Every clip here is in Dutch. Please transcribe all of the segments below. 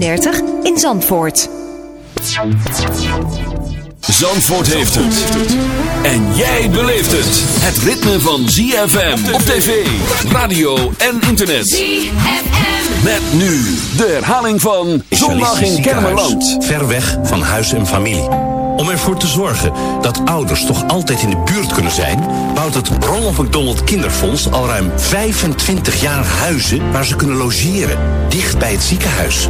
36 in Zandvoort. Zandvoort heeft het. En jij beleeft het. Het ritme van ZFM op tv, radio en internet. ZFM. Met nu de herhaling van Zondag in Kennemerland. Ver weg van huis en familie. Om ervoor te zorgen dat ouders toch altijd in de buurt kunnen zijn... bouwt het Ronald McDonald Kinderfonds al ruim 25 jaar huizen... waar ze kunnen logeren, dicht bij het ziekenhuis.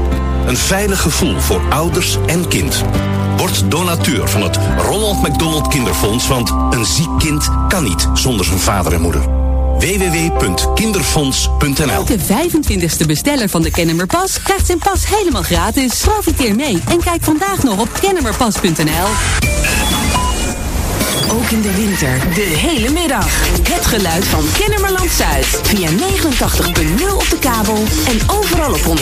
Een veilig gevoel voor ouders en kind. Word donateur van het Ronald McDonald Kinderfonds... want een ziek kind kan niet zonder zijn vader en moeder www.kinderfonds.nl Elke 25ste besteller van de Kennemerpas krijgt zijn pas helemaal gratis. Profiteer mee en kijk vandaag nog op kennemerpas.nl. Ook in de winter, de hele middag. Het geluid van Kennemerland Zuid. Via 89.0 op de kabel en overal op 105.8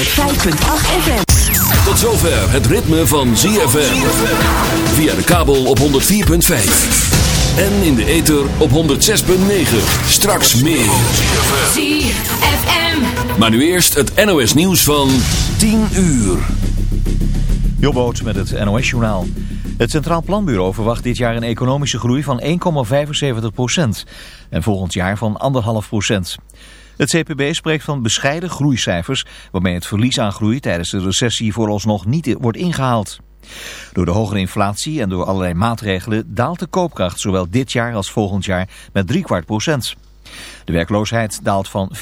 FM. Tot zover het ritme van ZFM. Via de kabel op 104.5. En in de ether op 106.9. Straks meer. ZFM. Maar nu eerst het NOS nieuws van 10 uur. Jobboot met het NOS-journaal. Het Centraal Planbureau verwacht dit jaar een economische groei van 1,75 procent. En volgend jaar van 1,5 procent. Het CPB spreekt van bescheiden groeicijfers... waarmee het verlies aan groei tijdens de recessie vooralsnog niet wordt ingehaald. Door de hogere inflatie en door allerlei maatregelen daalt de koopkracht zowel dit jaar als volgend jaar met drie kwart procent. De werkloosheid daalt van 4,25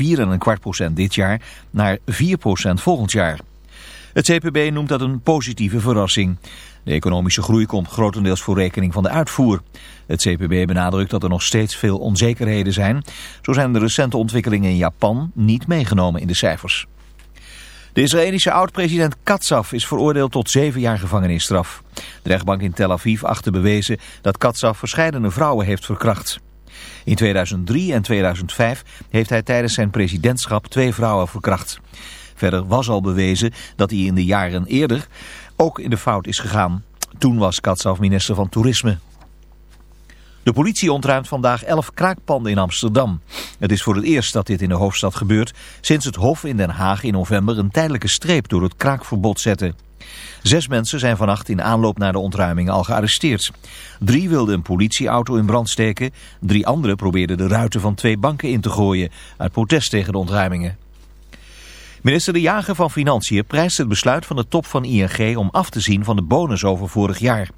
procent dit jaar naar 4 procent volgend jaar. Het CPB noemt dat een positieve verrassing. De economische groei komt grotendeels voor rekening van de uitvoer. Het CPB benadrukt dat er nog steeds veel onzekerheden zijn. Zo zijn de recente ontwikkelingen in Japan niet meegenomen in de cijfers. De Israëlische oud-president Katsaf is veroordeeld tot zeven jaar gevangenisstraf. De rechtbank in Tel Aviv achtte bewezen dat Katsaf verscheidene vrouwen heeft verkracht. In 2003 en 2005 heeft hij tijdens zijn presidentschap twee vrouwen verkracht. Verder was al bewezen dat hij in de jaren eerder ook in de fout is gegaan. Toen was Katsaf minister van Toerisme. De politie ontruimt vandaag elf kraakpanden in Amsterdam. Het is voor het eerst dat dit in de hoofdstad gebeurt... sinds het Hof in Den Haag in november een tijdelijke streep door het kraakverbod zette. Zes mensen zijn vannacht in aanloop naar de ontruiming al gearresteerd. Drie wilden een politieauto in brand steken. Drie anderen probeerden de ruiten van twee banken in te gooien... uit protest tegen de ontruimingen. Minister De Jager van Financiën prijst het besluit van de top van ING om af te zien van de bonus over vorig jaar.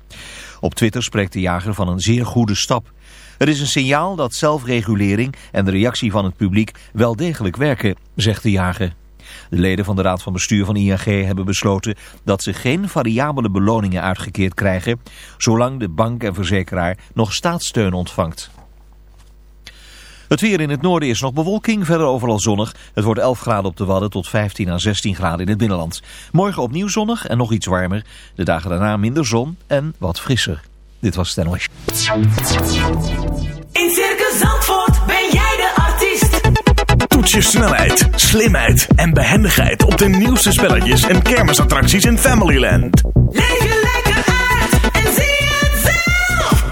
Op Twitter spreekt De Jager van een zeer goede stap. Het is een signaal dat zelfregulering en de reactie van het publiek wel degelijk werken, zegt De Jager. De leden van de Raad van Bestuur van ING hebben besloten dat ze geen variabele beloningen uitgekeerd krijgen, zolang de bank en verzekeraar nog staatssteun ontvangt. Het weer in het noorden is nog bewolking, verder overal zonnig. Het wordt 11 graden op de Wadden tot 15 à 16 graden in het binnenland. Morgen opnieuw zonnig en nog iets warmer. De dagen daarna minder zon en wat frisser. Dit was het NOS. In Circus Zandvoort ben jij de artiest. Toets je snelheid, slimheid en behendigheid op de nieuwste spelletjes en kermisattracties in Familyland. Leef je lekker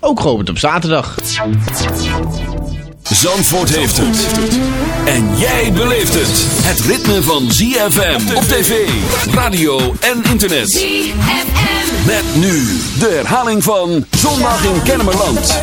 ook geopend op zaterdag. Zandvoort heeft het. En jij beleeft het. Het ritme van ZFM op tv, radio en internet. ZFM. Met nu de herhaling van Zondag in Kennemerland.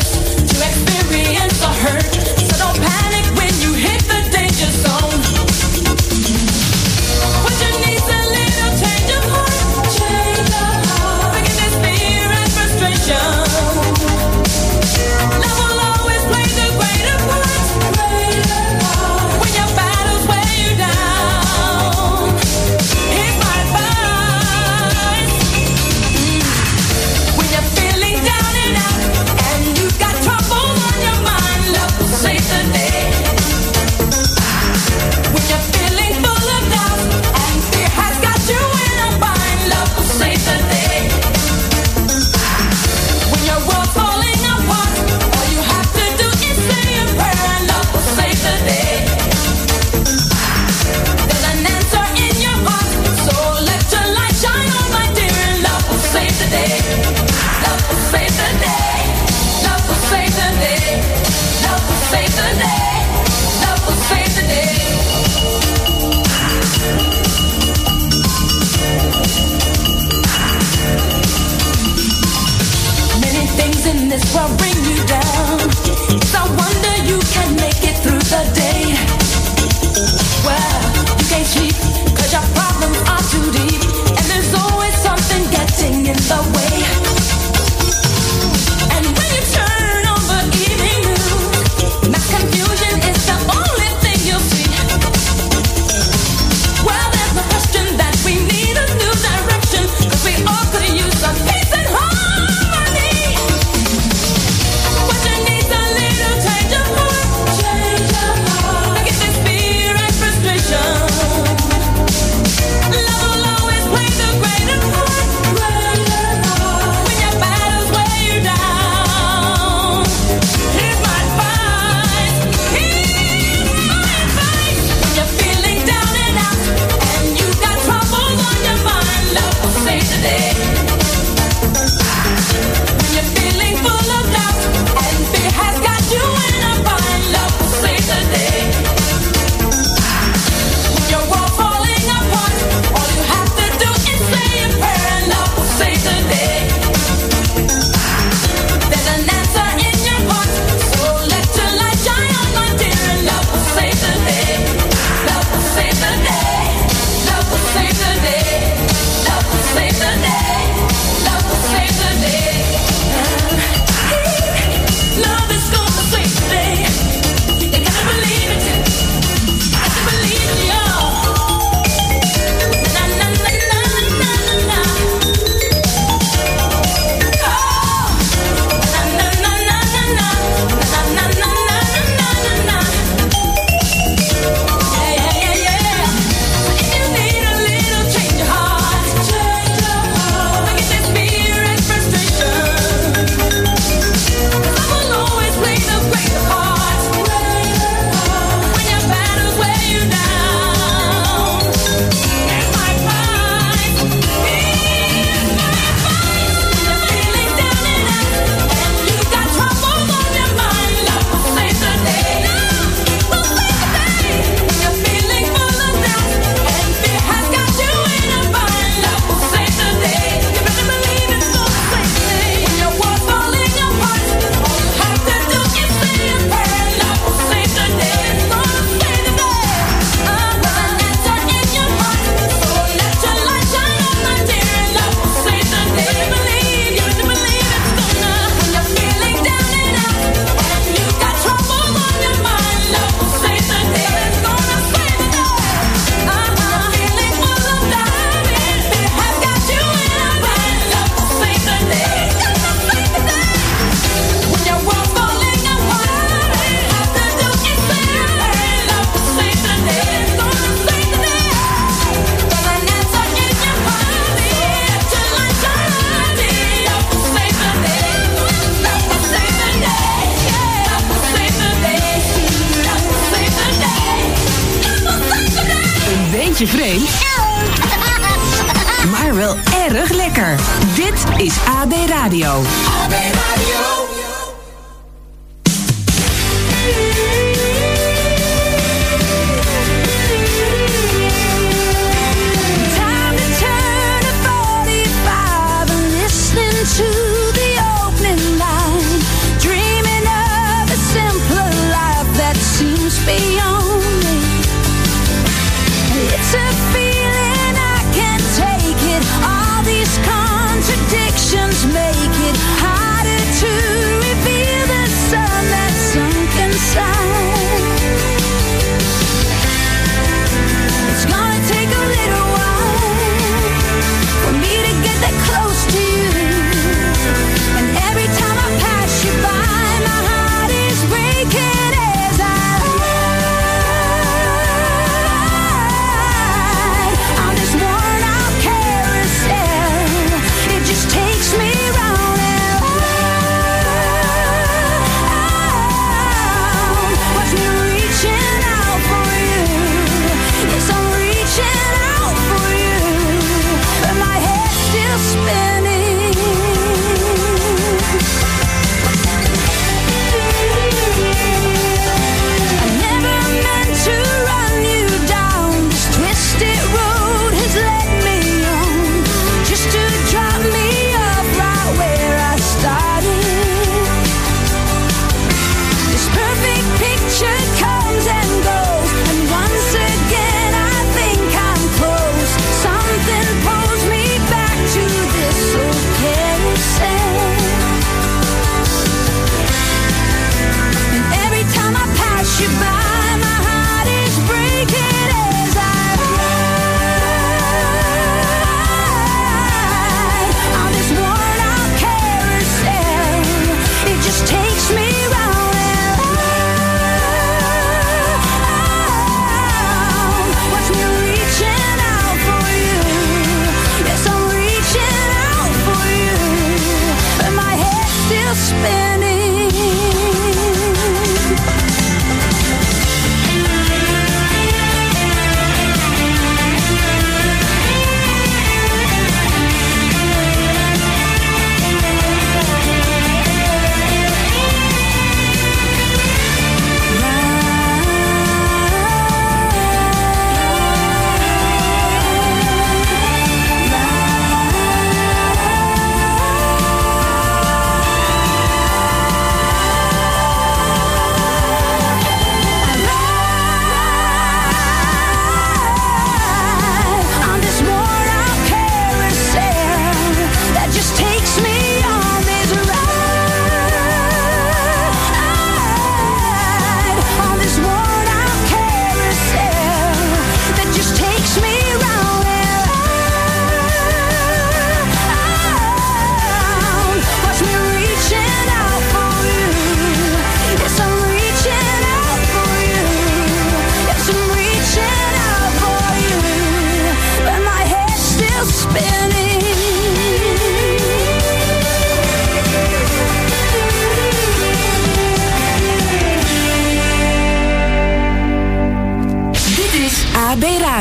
maar wel erg lekker. Dit is AB Radio. AB Radio.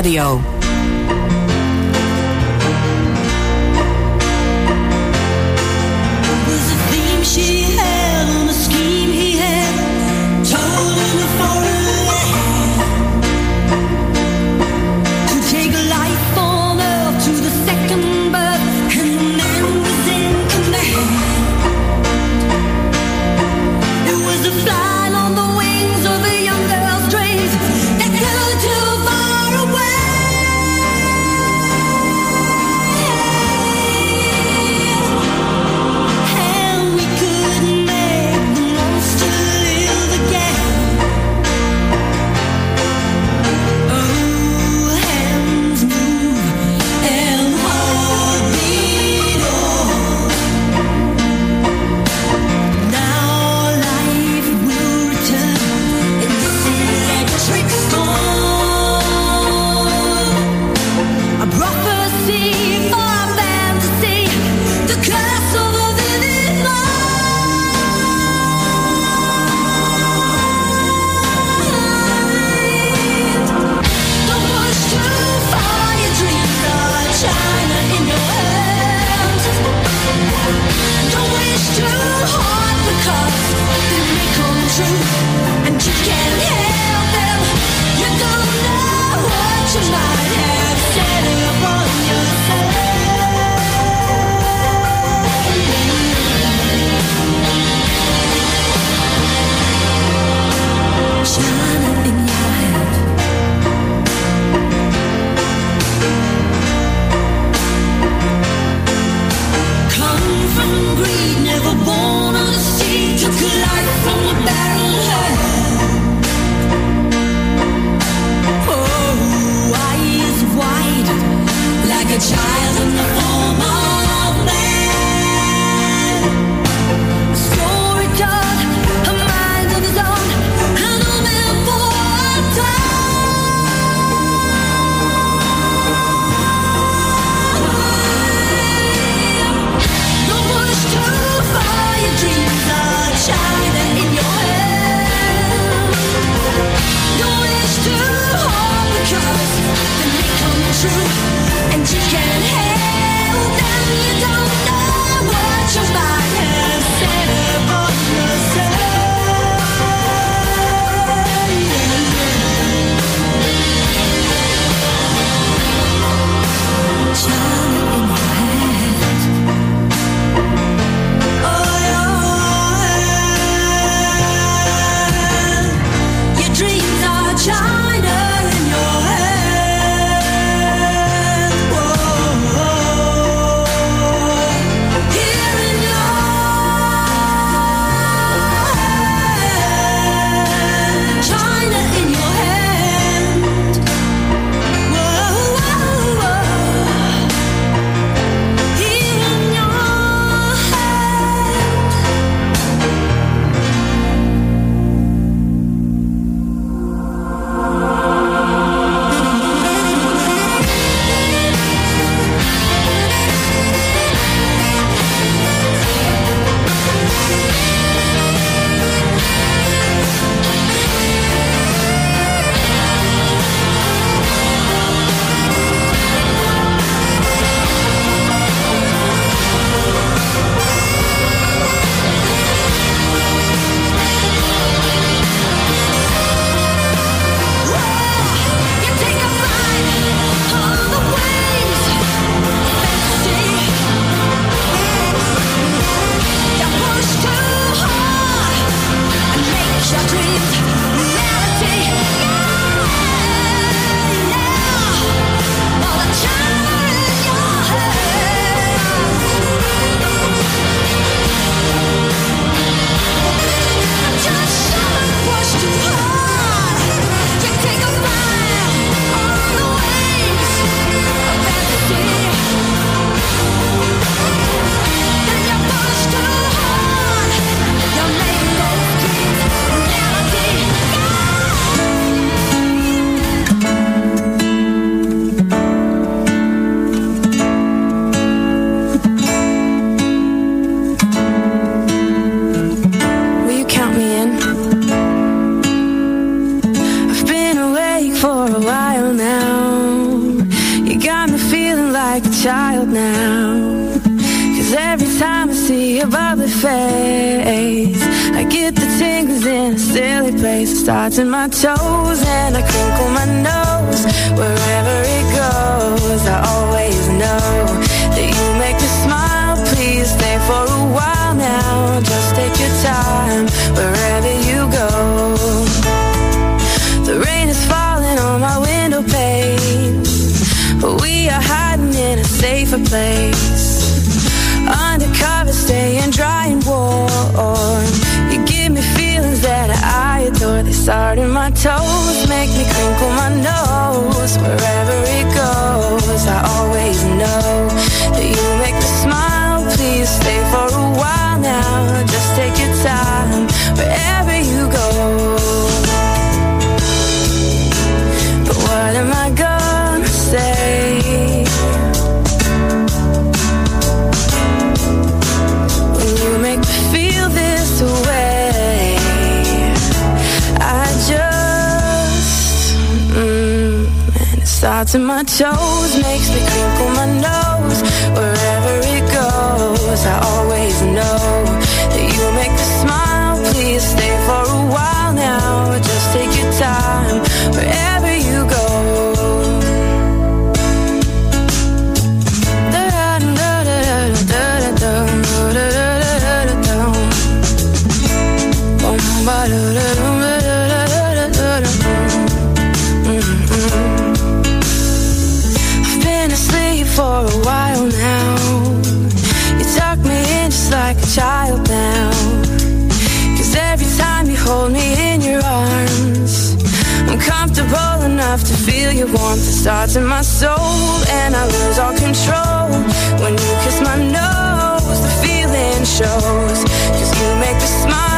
Was place. Undercover, staying dry and warm. You give me feelings that I adore. They start in my toes. to my toes, makes me crinkle my nose. Wherever it goes, I always. feel your warmth starts in my soul and I lose all control. When you kiss my nose the feeling shows. Cause you make me smile.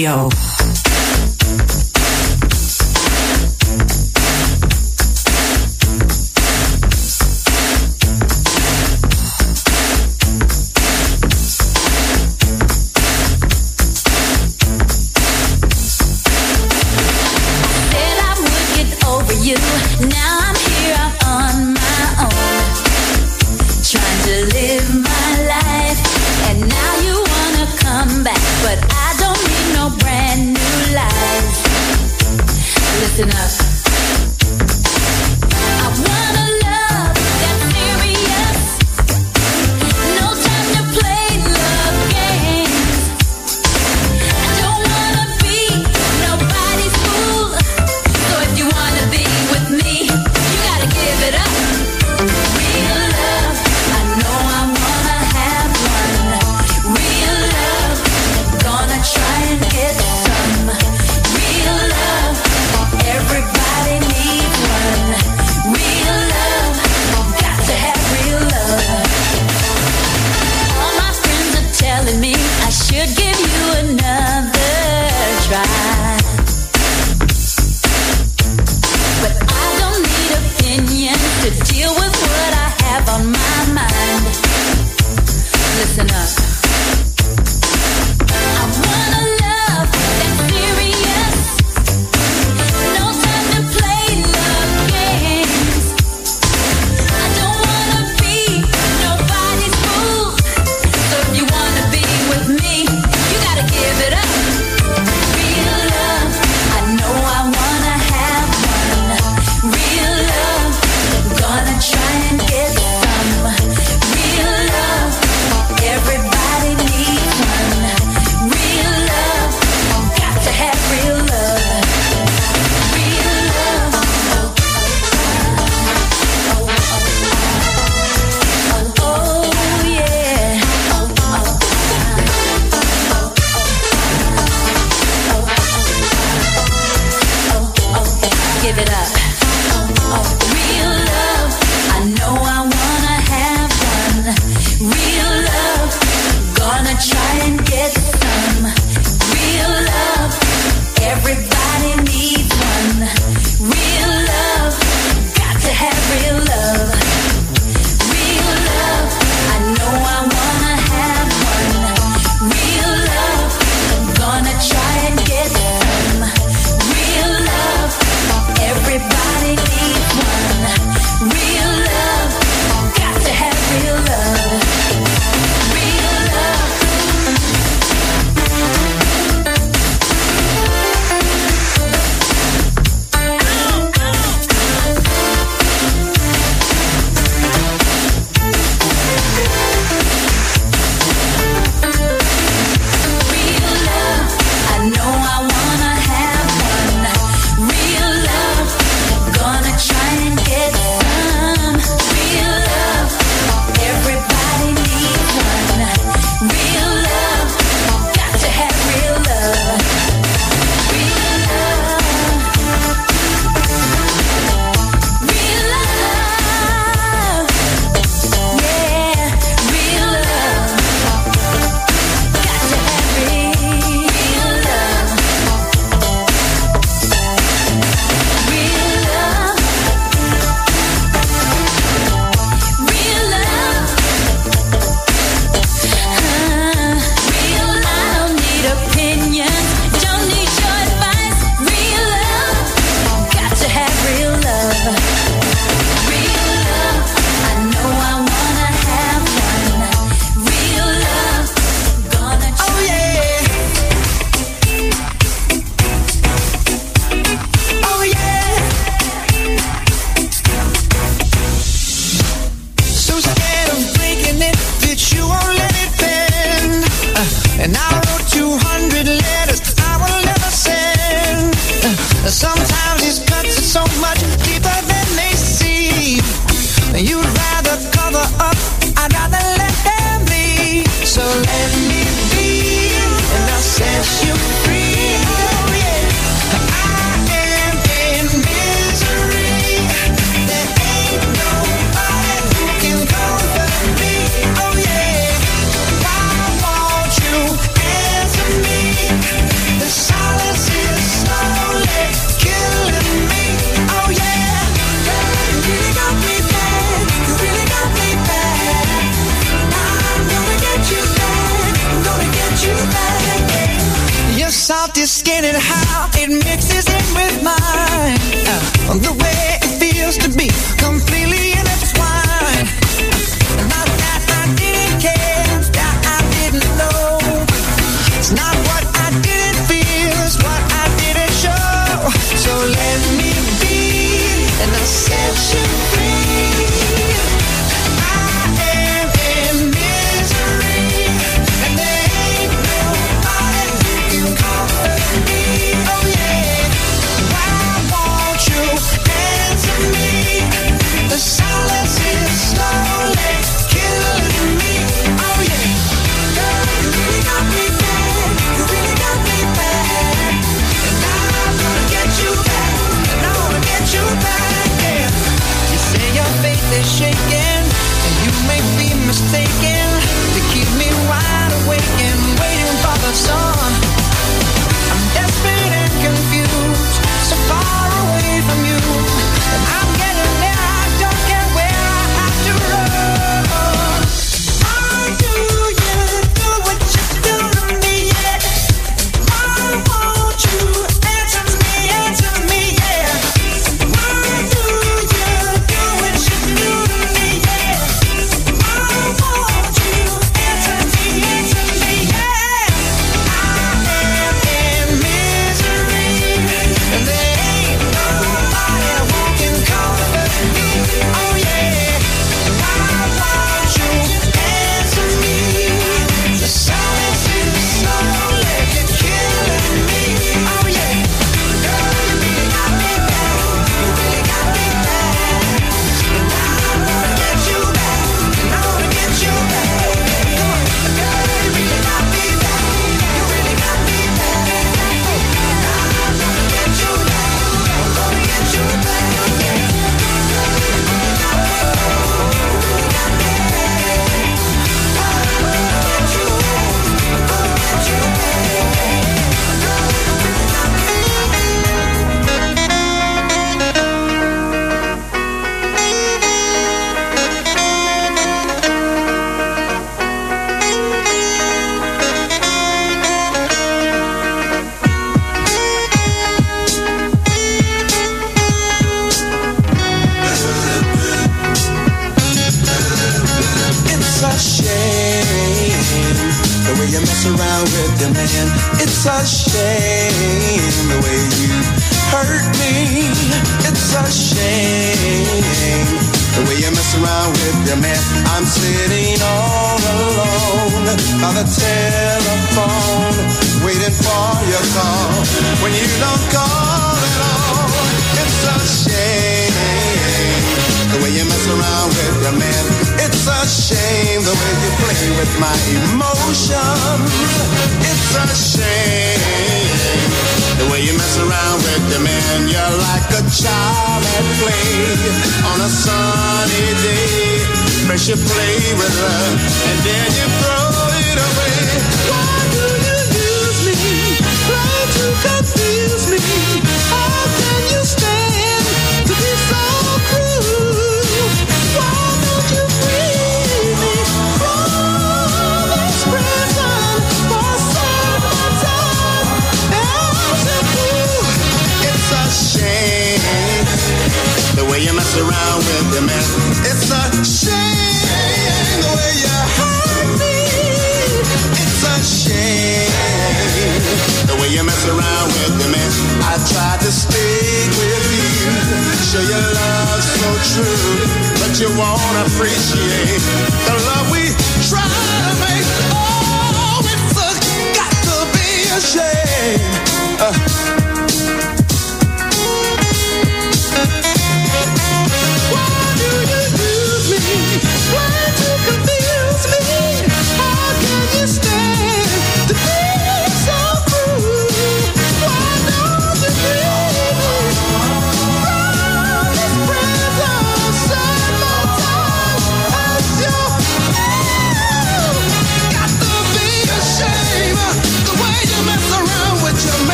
Radio.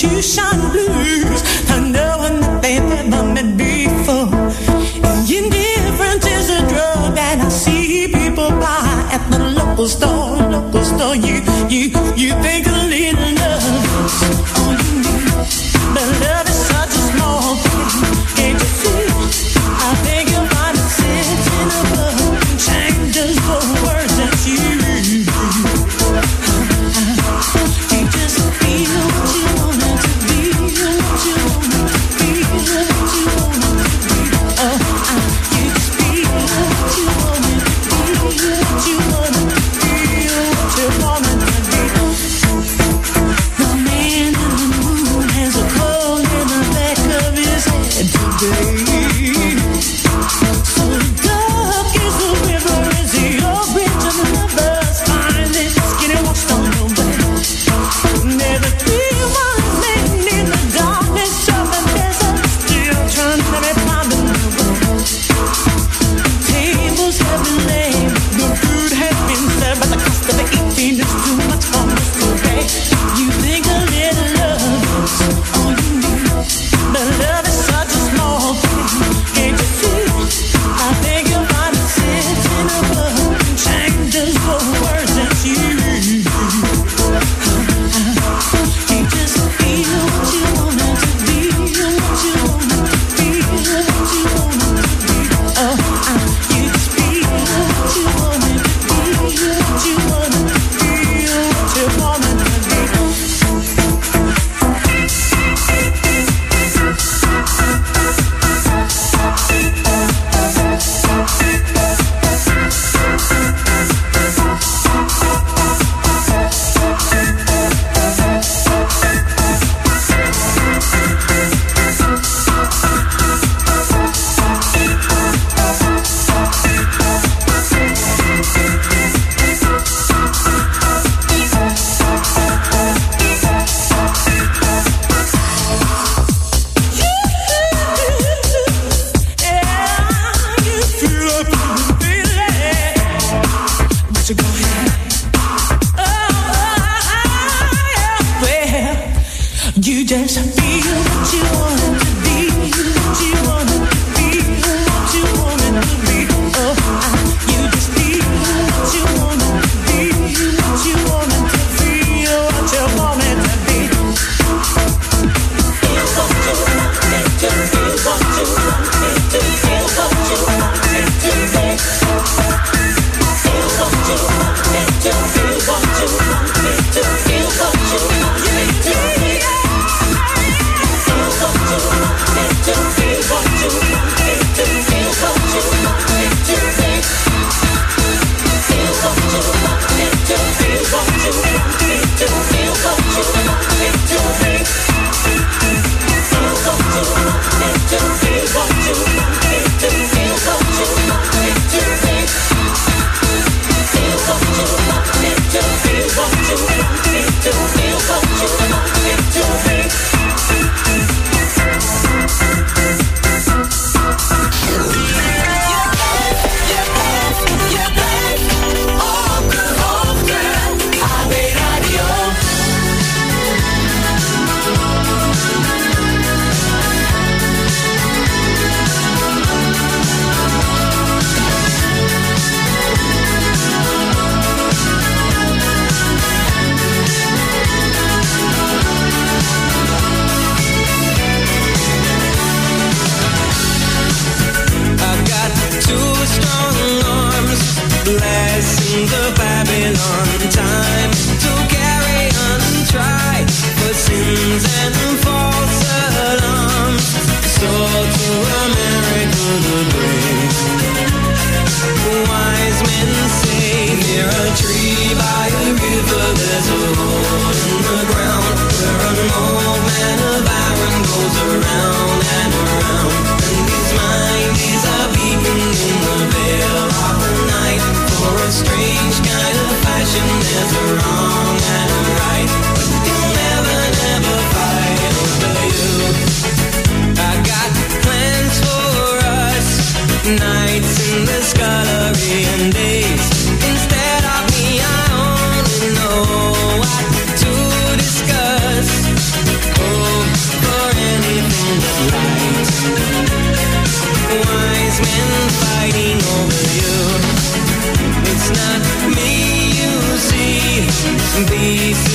去上 Be.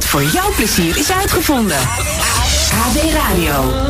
Dat voor jouw plezier is uitgevonden. KB Radio.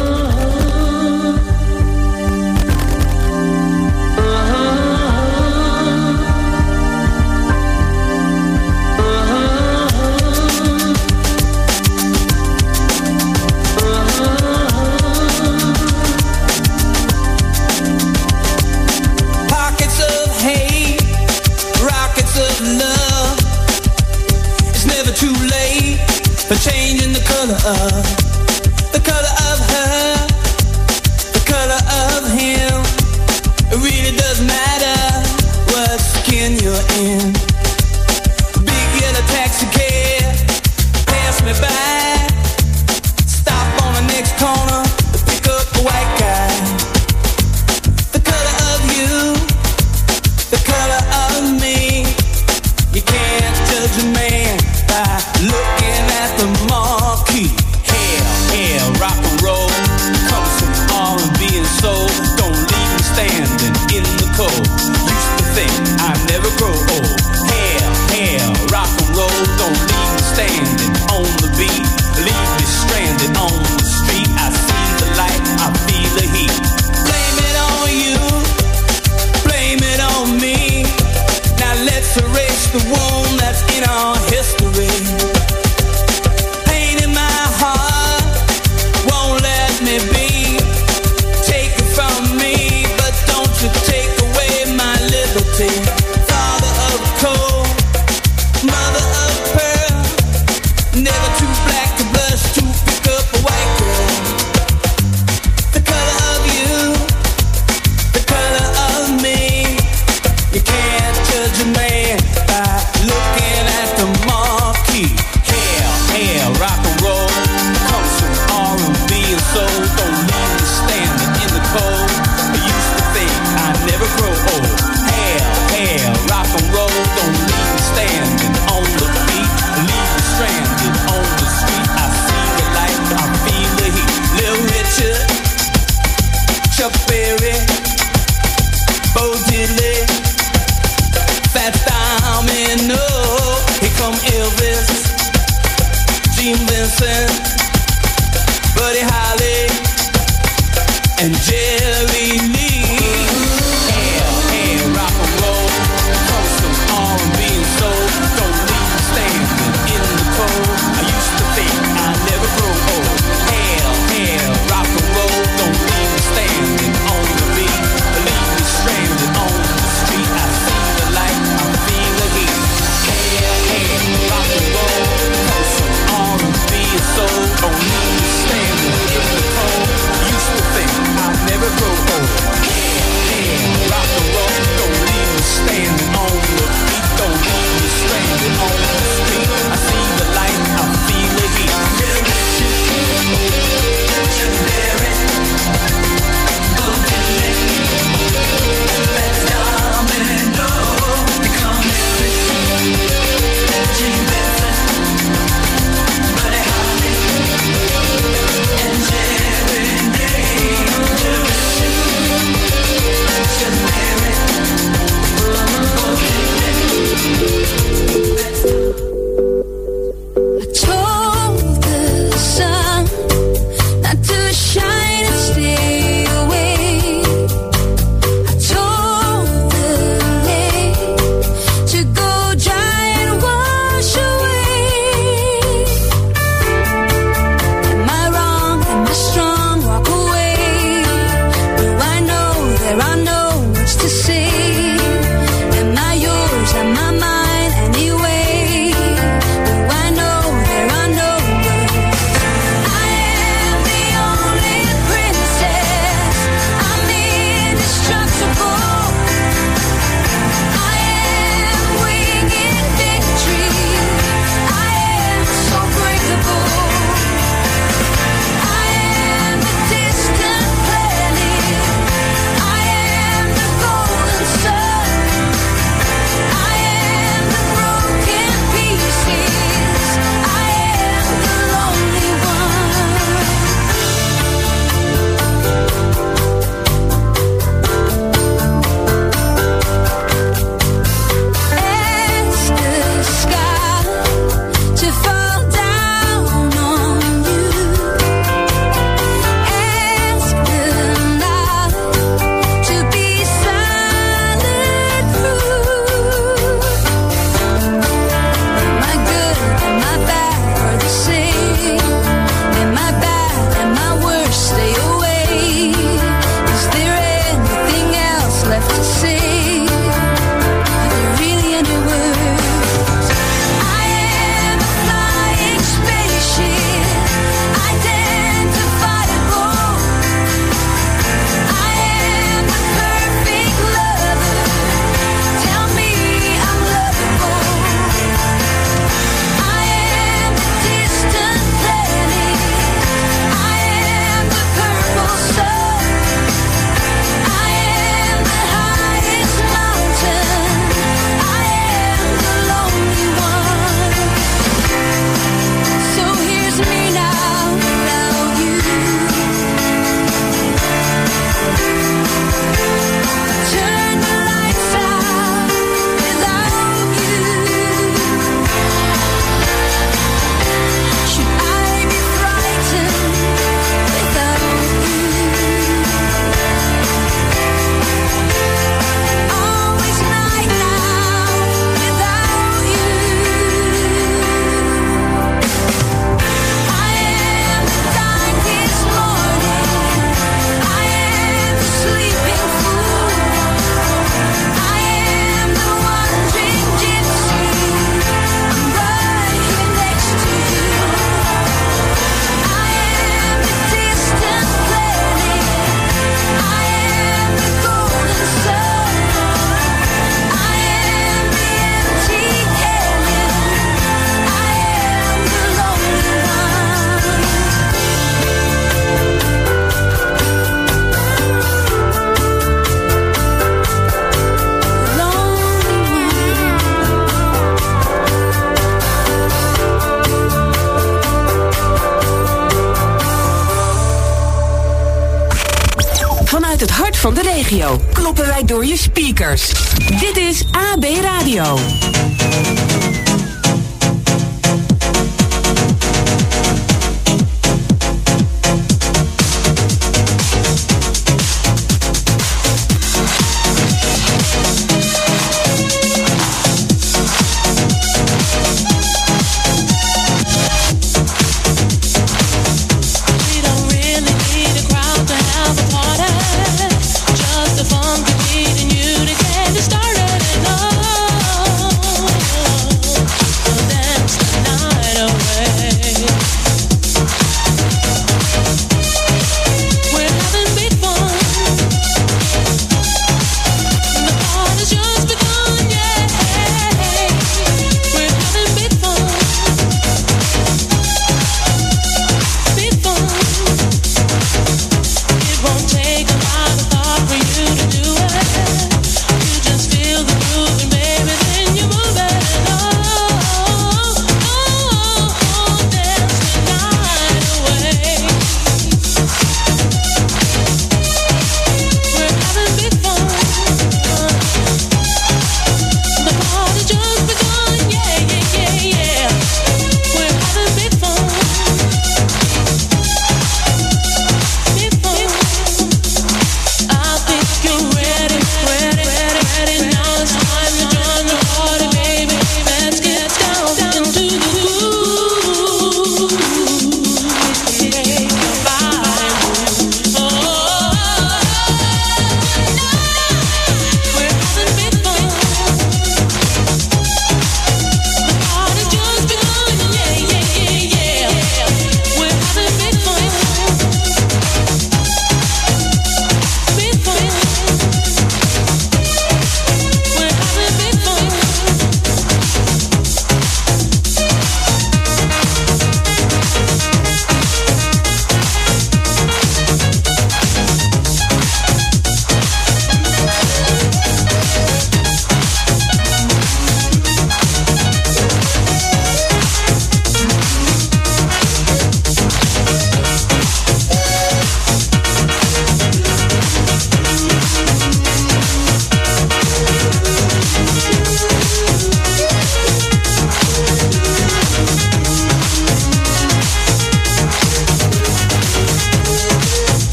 Van